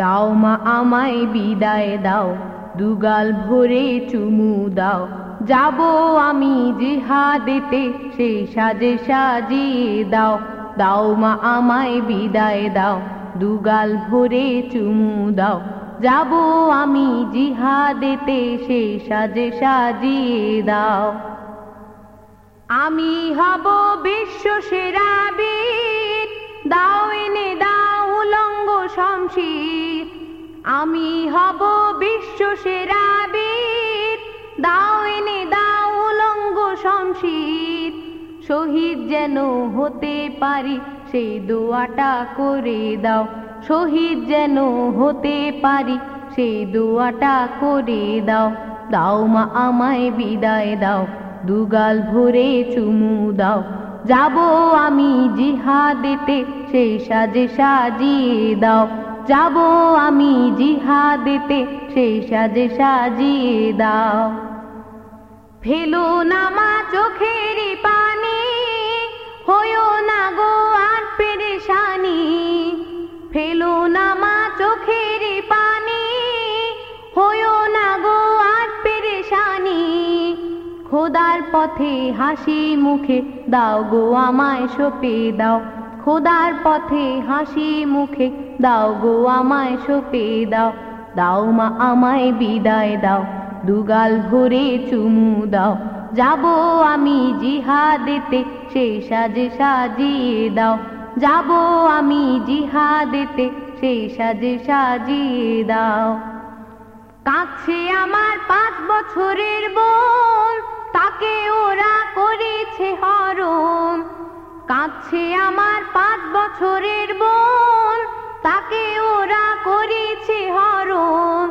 দাও মা, আমায় বিদায় দাও। দুগাল ভরে চুমু দাও। যাব আমি জিহাদেতে সেই সাজে সাজিয়ে দাও। দাও মা, আমায় বিদায় দাও। দুগাল ভরে চুমু দাও। যাব আমি জিহাদেতে সেই সাজে সাজিয়ে দাও। আমি হব বিশ্ব সেরা বীর। শমশীর। আমি হব বিশ্ব সেরা বীর। দাও এনে দাও উলঙ্গ শমশীর। শহীদ যেন হতে পারি, সেই দোয়াটা করে দাও। শহীদ যেন হতে পারি, সেই দোয়াটা করে দাও। দাও মা আমায় বিদায় দাও, দুগাল ভরে চুমু দাও। যাব আমি জিহাদেতে, সেই সাজে সাজিয়ে দাও। যাব আমি জিহাদেতে, সেই সাজে সাজিয়ে দাও। ফেলো নামা চোখের পানি হইও না গো আর পেরেশানি। ফেলো নামা চোখের খোদার পথে হাসি মুখে দাও গো আমায় সপে দাও। খোদার পথে হাসি মুখে দাও গো আমায় সপে দাও। দাও মা আমায় বিদায় দাও, দুগাল ভরে চুমু দাও। যাব আমি জিহাদেতে সেই সাজে সাজিয়ে দাও। যাব আমি জিহাদেতে সেই সাজে সাজিয়ে দাও। কাছে আমার পাঁচ বছরের বোন তাকে ওরা করেছে হরম কাছে আমার পাঁচ বছরের বোন। তাকে ওরা করেছে হরম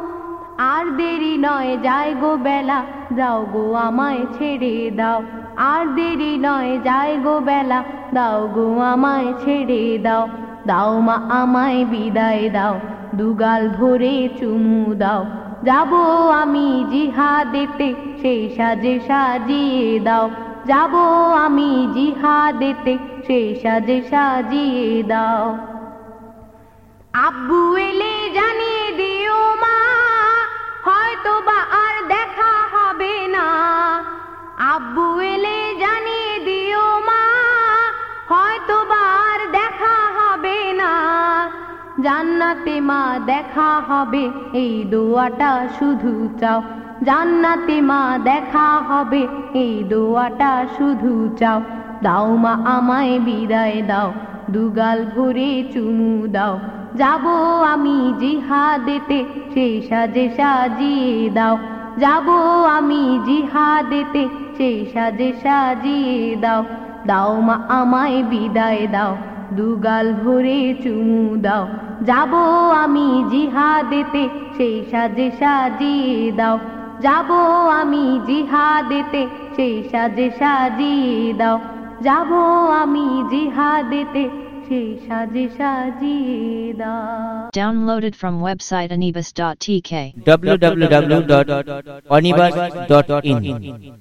আর দেরি নয় যায় গো বেলা যাও গো আমায় ছেড়ে দাও। আর দেরি নয় যায় গো বেলা, দাও গো আমায় ছেড়ে দাও। দাও মা, আমায় বিদায় দাও। দুগাল ভরে চুমু দাও। যাব আমি জিহাদেতে, সেই সাজে সাজিয়ে দাও। যাব আমি জিহাদেতে, সেই সাজে সাজিয়ে দাও। আব্বু জান্নাতে মা দেখা হবে, এই দোয়াটা শুধু চাও। জান্নাতে মা দেখা হবে, এই দোয়াটা শুধু চাও। দাও মা আমায় বিদায় দাও, দুগাল ভরে চুমু দাও। যাব আমি জিহাদেতে সেই সাজে সাজিয়ে দাও। যাব আমি জিহাদেতে সেই সাজে সাজিয়ে দাও। দাও মা আমায় বিদায় দাও, দুগাল ভরে চুমু দাও। যাব আমি জিহাদেতে সেই সাজে সাজিয়ে দাও। যাব আমি জিহাদেতে সেই সাজে সাজিয়ে দাও। যাব আমি জিহাদেতে সেই সাজে সাজিয়ে দাও। Downloaded from website anibus.tk. www.onibus.in